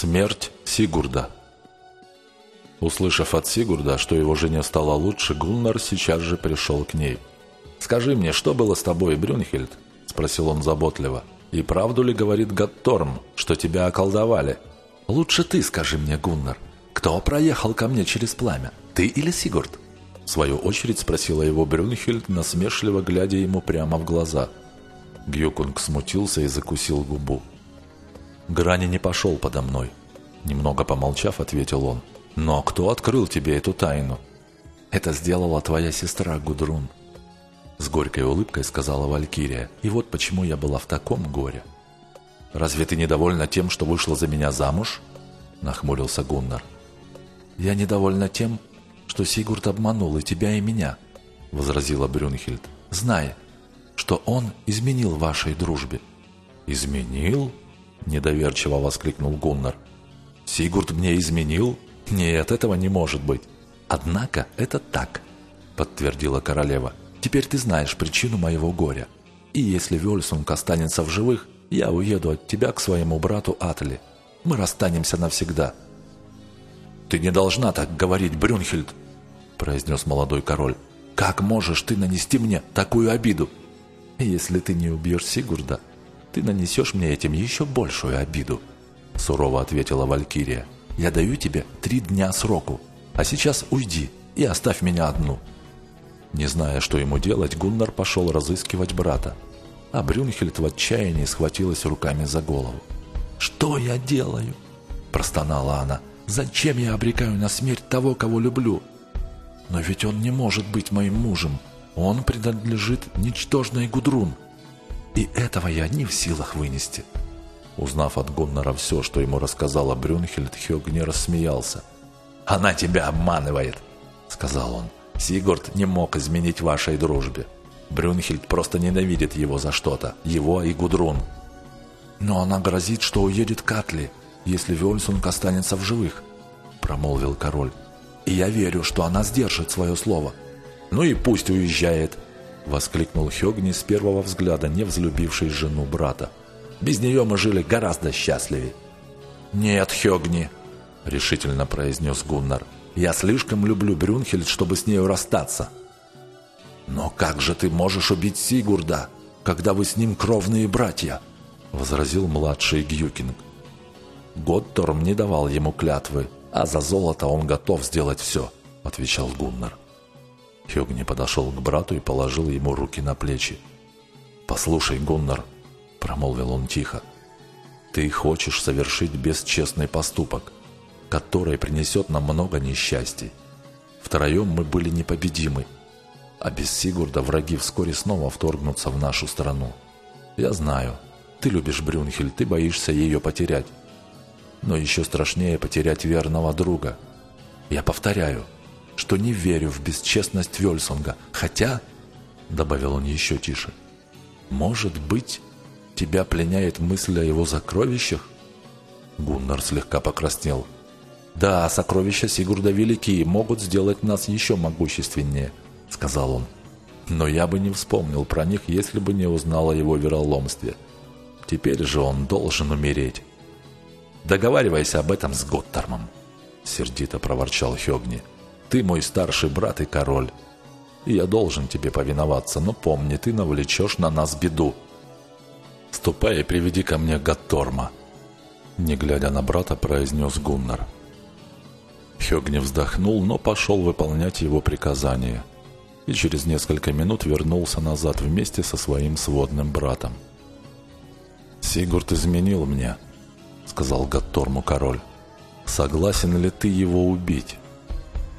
Смерть Сигурда Услышав от Сигурда, что его жене стало лучше, Гуннар сейчас же пришел к ней. «Скажи мне, что было с тобой, Брюнхельд?» – спросил он заботливо. «И правду ли говорит Гатторм, что тебя околдовали?» «Лучше ты скажи мне, Гуннар, кто проехал ко мне через пламя, ты или Сигурд?» В свою очередь спросила его Брюнхельд, насмешливо глядя ему прямо в глаза. Гюкунг смутился и закусил губу. «Грани не пошел подо мной», – немного помолчав, ответил он. «Но кто открыл тебе эту тайну?» «Это сделала твоя сестра Гудрун», – с горькой улыбкой сказала Валькирия. «И вот почему я была в таком горе». «Разве ты недовольна тем, что вышла за меня замуж?» – нахмурился Гуннар. «Я недовольна тем, что Сигурд обманул и тебя, и меня», — возразила Брюнхельд, — «зная, что он изменил вашей дружбе». «Изменил?» — недоверчиво воскликнул Гуннар. «Сигурд мне изменил? Нет, этого не может быть». «Однако это так», — подтвердила королева. «Теперь ты знаешь причину моего горя. И если Вельсунг останется в живых, я уеду от тебя к своему брату Атли. Мы расстанемся навсегда». «Ты не должна так говорить, Брюнхельд!» произнес молодой король. «Как можешь ты нанести мне такую обиду?» «Если ты не убьешь Сигурда, ты нанесешь мне этим еще большую обиду», сурово ответила Валькирия. «Я даю тебе три дня сроку, а сейчас уйди и оставь меня одну». Не зная, что ему делать, Гуннар пошел разыскивать брата, а Брюнхельд в отчаянии схватилась руками за голову. «Что я делаю?» – простонала она. «Зачем я обрекаю на смерть того, кого люблю? Но ведь он не может быть моим мужем. Он принадлежит ничтожной Гудрун. И этого я не в силах вынести. Узнав от Гуннара все, что ему рассказала Брюнхельд, Хёгни рассмеялся. «Она тебя обманывает», — сказал он. «Сигурд не мог изменить вашей дружбе. Брюнхельд просто ненавидит его за что-то, его и Гудрун». «Но она грозит, что уедет к Атли, если Вельсунг останется в живых», — промолвил король. И я верю, что она сдержит свое слово. Ну и пусть уезжает, воскликнул Хёгни с первого взгляда, не взлюбивший жену брата. Без нее мы жили гораздо счастливее. Нет, Хёгни, решительно произнес Гуннар. Я слишком люблю Брюнхельд, чтобы с нею расстаться. Но как же ты можешь убить Сигурда, когда вы с ним кровные братья? возразил младший Гюкинг. Готторм не давал ему клятвы, а за золото он готов сделать все», — отвечал Гуннар. Хёгни подошел к брату и положил ему руки на плечи. «Послушай, Гуннар», — промолвил он тихо, — «ты хочешь совершить бесчестный поступок, который принесет нам много несчастий. Втроем мы были непобедимы, а без Сигурда враги вскоре снова вторгнутся в нашу страну. Я знаю, ты любишь Брюнхель, ты боишься ее потерять, но еще страшнее потерять верного друга. Я повторяю, что не верю в бесчестность Вельсунга, хотя, — добавил он еще тише, — может быть, тебя пленяет мысль о его сокровищах? Гуннар слегка покраснел. «Да, сокровища Сигурда велики и могут сделать нас еще могущественнее», — сказал он. «Но я бы не вспомнил про них, если бы не узнал о его вероломстве. Теперь же он должен умереть». Договаривайся об этом с Готтормом, сердито проворчал Хёгни. Ты мой старший брат и король. Я должен тебе повиноваться, но помни, ты навлечешь на нас беду. Ступай и приведи ко мне Готторма, не глядя на брата, произнес Гуннар. Хёгни вздохнул, но пошел выполнять его приказание и через несколько минут вернулся назад вместе со своим сводным братом. «Сигурд изменил мне», сказал Гатторму король. «Согласен ли ты его убить?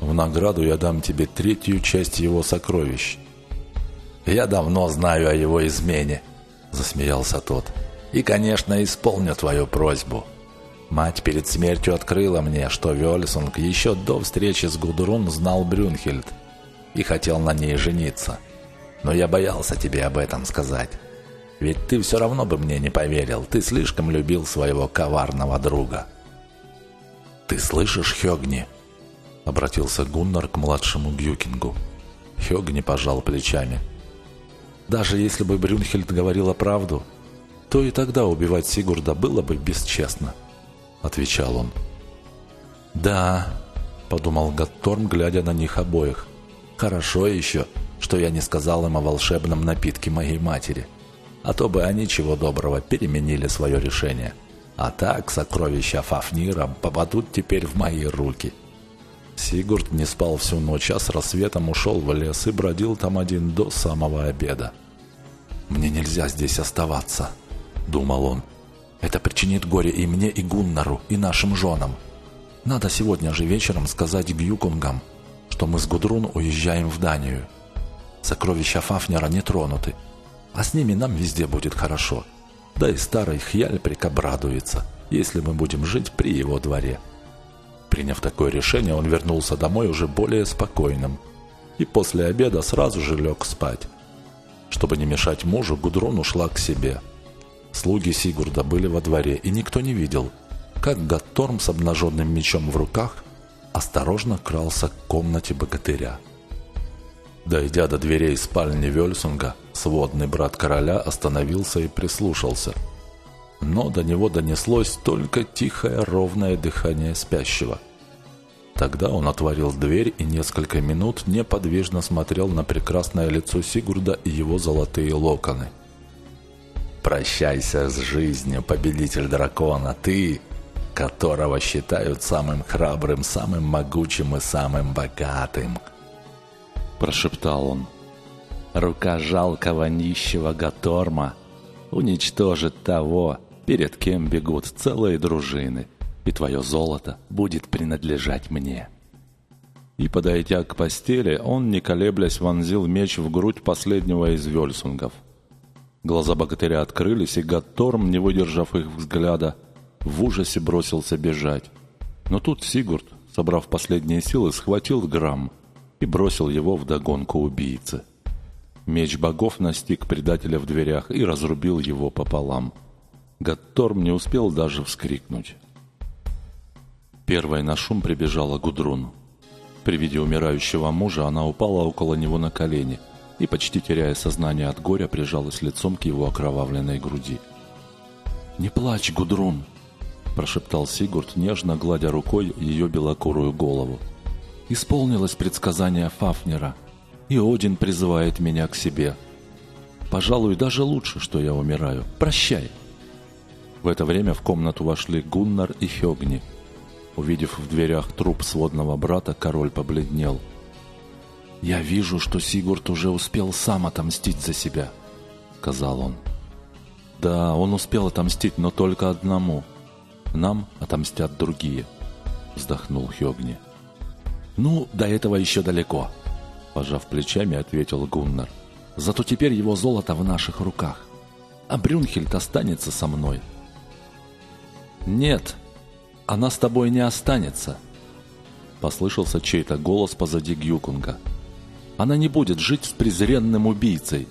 В награду я дам тебе третью часть его сокровищ». «Я давно знаю о его измене», — засмеялся тот. «И, конечно, исполню твою просьбу. Мать перед смертью открыла мне, что Вельсунг еще до встречи с Гудрун знал Брюнхельд и хотел на ней жениться. Но я боялся тебе об этом сказать». Ведь ты все равно бы мне не поверил. Ты слишком любил своего коварного друга. «Ты слышишь, Хёгни?» Обратился Гуннар к младшему Гюкингу. Хёгни пожал плечами. «Даже если бы Брюнхельд говорила правду, то и тогда убивать Сигурда было бы бесчестно. — отвечал он. «Да», — подумал Гатторм, глядя на них обоих. «Хорошо еще, что я не сказал им о волшебном напитке моей матери, а то бы они чего доброго переменили свое решение. А так сокровища Фафнира попадут теперь в мои руки». Сигурд не спал всю ночь, а с рассветом ушел в лес и бродил там один до самого обеда. «Мне нельзя здесь оставаться», — думал он. «Это причинит горе и мне, и Гуннару, и нашим женам. Надо сегодня же вечером сказать Гюкунгам, что мы с Гудрун уезжаем в Данию. Сокровища Фафнера не тронуты, а с ними нам везде будет хорошо. Да и старый Хьяльприк обрадуется, если мы будем жить при его дворе». Приняв такое решение, он вернулся домой уже более спокойным и после обеда сразу же лег спать. Чтобы не мешать мужу, Гудрун ушла к себе. Слуги Сигурда были во дворе, и никто не видел, как Гатторм с обнаженным мечом в руках осторожно крался к комнате богатыря. Дойдя до дверей спальни Вельсунга, сводный брат короля остановился и прислушался – но до него донеслось только тихое ровное дыхание спящего. Тогда он отворил дверь и несколько минут неподвижно смотрел на прекрасное лицо Сигурда и его золотые локоны. «Прощайся с жизнью, победитель дракона, ты, которого считают самым храбрым, самым могучим и самым богатым!» Прошептал он. «Рука жалкого нищего Гаторма уничтожит того, перед кем бегут целые дружины, и твое золото будет принадлежать мне». И, подойдя к постели, он, не колеблясь, вонзил меч в грудь последнего из вельсунгов. Глаза богатыря открылись, и Гатторм, не выдержав их взгляда, в ужасе бросился бежать. Но тут Сигурд, собрав последние силы, схватил Грамм и бросил его в догонку убийцы. Меч богов настиг предателя в дверях и разрубил его пополам. Гатторм не успел даже вскрикнуть. Первой на шум прибежала Гудрун. При виде умирающего мужа она упала около него на колени и, почти теряя сознание от горя, прижалась лицом к его окровавленной груди. «Не плачь, Гудрун!» – прошептал Сигурд, нежно гладя рукой ее белокурую голову. «Исполнилось предсказание Фафнера, и Один призывает меня к себе. Пожалуй, даже лучше, что я умираю. Прощай!» В это время в комнату вошли Гуннар и Хёгни. Увидев в дверях труп сводного брата, король побледнел. «Я вижу, что Сигурд уже успел сам отомстить за себя», — сказал он. «Да, он успел отомстить, но только одному. Нам отомстят другие», — вздохнул Хёгни. «Ну, до этого еще далеко», — пожав плечами, ответил Гуннар. «Зато теперь его золото в наших руках, а Брюнхельд останется со мной». «Нет, она с тобой не останется», — послышался чей-то голос позади Гюкунга. «Она не будет жить с презренным убийцей».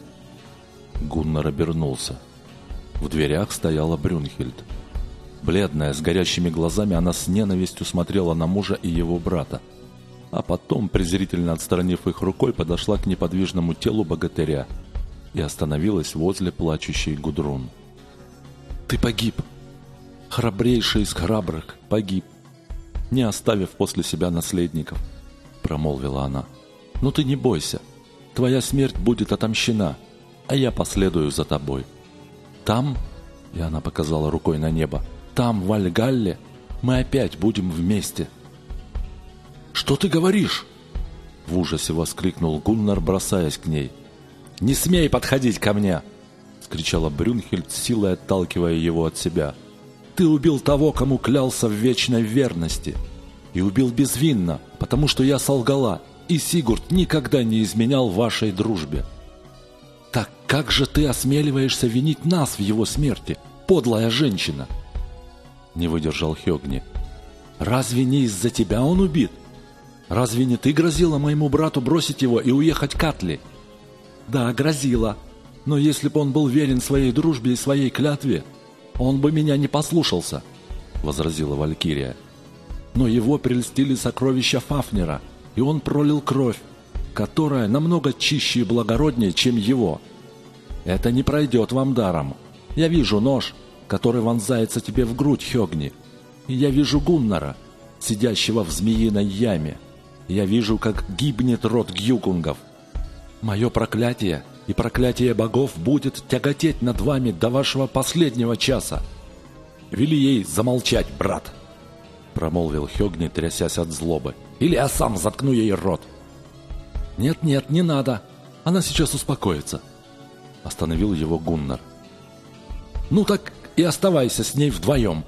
Гуннар обернулся. В дверях стояла Брюнхельд. Бледная, с горящими глазами, она с ненавистью смотрела на мужа и его брата. А потом, презрительно отстранив их рукой, подошла к неподвижному телу богатыря и остановилась возле плачущей Гудрун. «Ты погиб!» Храбрейший из храбрых, погиб, не оставив после себя наследников», — промолвила она. «Но ты не бойся, твоя смерть будет отомщена, а я последую за тобой. Там, — и она показала рукой на небо, — там, в Альгалле, мы опять будем вместе». «Что ты говоришь?» — в ужасе воскликнул Гуннар, бросаясь к ней. «Не смей подходить ко мне!» — скричала Брюнхельд, силой отталкивая его от себя — ты убил того, кому клялся в вечной верности. И убил безвинно, потому что я солгала, и Сигурд никогда не изменял вашей дружбе. Так как же ты осмеливаешься винить нас в его смерти, подлая женщина?» Не выдержал Хёгни. «Разве не из-за тебя он убит? Разве не ты грозила моему брату бросить его и уехать к Атли?» «Да, грозила. Но если бы он был верен своей дружбе и своей клятве, «Он бы меня не послушался», — возразила Валькирия. «Но его прельстили сокровища Фафнера, и он пролил кровь, которая намного чище и благороднее, чем его. Это не пройдет вам даром. Я вижу нож, который вонзается тебе в грудь, Хёгни. Я вижу Гуннара, сидящего в змеиной яме. Я вижу, как гибнет род гюкунгов. Мое проклятие и проклятие богов будет тяготеть над вами до вашего последнего часа. Вели ей замолчать, брат!» Промолвил Хёгни, трясясь от злобы. «Или я сам заткну ей рот!» «Нет-нет, не надо! Она сейчас успокоится!» Остановил его Гуннар. «Ну так и оставайся с ней вдвоем!»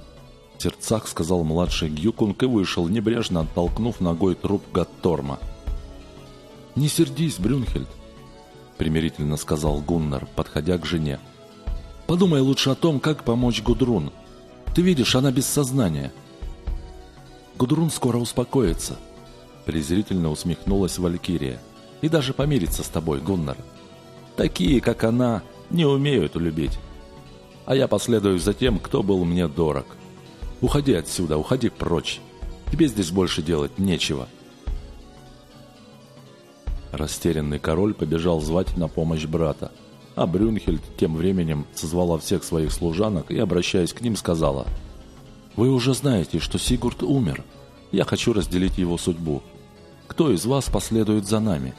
В сердцах сказал младший Гюкунг и вышел, небрежно оттолкнув ногой труп Гатторма. «Не сердись, Брюнхельд!» Примирительно сказал Гуннар, подходя к жене. «Подумай лучше о том, как помочь Гудрун. Ты видишь, она без сознания». «Гудрун скоро успокоится», — презрительно усмехнулась Валькирия. «И даже помирится с тобой, Гуннар. Такие, как она, не умеют любить. А я последую за тем, кто был мне дорог. Уходи отсюда, уходи прочь. Тебе здесь больше делать нечего». Растерянный король побежал звать на помощь брата. А Брюнхельд тем временем созвала всех своих служанок и, обращаясь к ним, сказала «Вы уже знаете, что Сигурд умер. Я хочу разделить его судьбу. Кто из вас последует за нами?»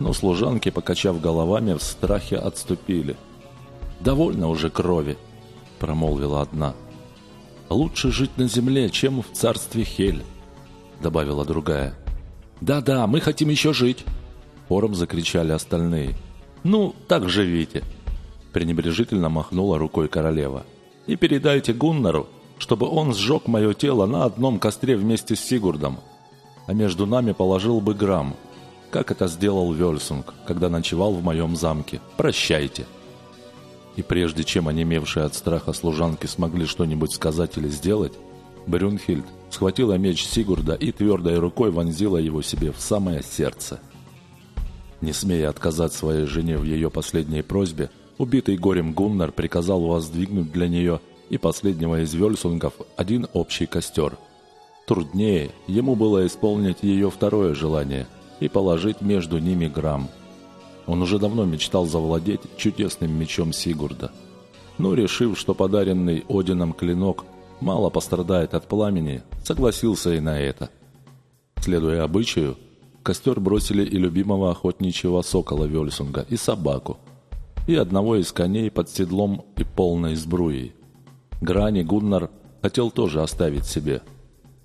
Но служанки, покачав головами, в страхе отступили. «Довольно уже крови», — промолвила одна. «Лучше жить на земле, чем в царстве Хель», — добавила другая. «Да-да, мы хотим еще жить», Хором закричали остальные. «Ну, так живите!» пренебрежительно махнула рукой королева. «И передайте Гуннару, чтобы он сжег мое тело на одном костре вместе с Сигурдом, а между нами положил бы грамм, как это сделал Вельсунг, когда ночевал в моем замке. Прощайте!» И прежде чем онемевшие от страха служанки смогли что-нибудь сказать или сделать, Брюнхильд схватила меч Сигурда и твердой рукой вонзила его себе в самое сердце – не смея отказать своей жене в ее последней просьбе, убитый горем Гуннар приказал воздвигнуть для нее и последнего из вельсунгов один общий костер. Труднее ему было исполнить ее второе желание и положить между ними грамм. Он уже давно мечтал завладеть чудесным мечом Сигурда. Но, решив, что подаренный Одином клинок мало пострадает от пламени, согласился и на это. Следуя обычаю, костер бросили и любимого охотничьего сокола Вельсунга, и собаку, и одного из коней под седлом и полной сбруей. Грани Гуннар хотел тоже оставить себе.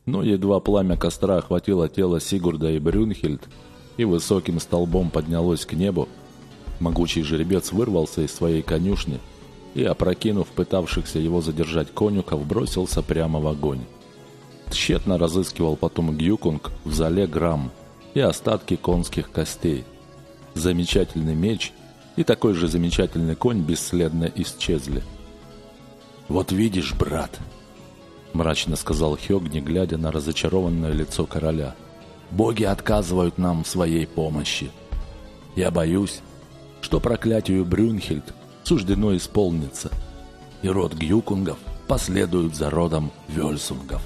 Но едва пламя костра охватило тело Сигурда и Брюнхельд, и высоким столбом поднялось к небу, могучий жеребец вырвался из своей конюшни и, опрокинув пытавшихся его задержать конюхов, бросился прямо в огонь. Тщетно разыскивал потом Гюкунг в зале Грамм, и остатки конских костей. Замечательный меч и такой же замечательный конь бесследно исчезли. «Вот видишь, брат!» – мрачно сказал Хёгни, глядя на разочарованное лицо короля. «Боги отказывают нам в своей помощи. Я боюсь, что проклятию Брюнхельд суждено исполниться, и род Гюкунгов последует за родом Вельсунгов».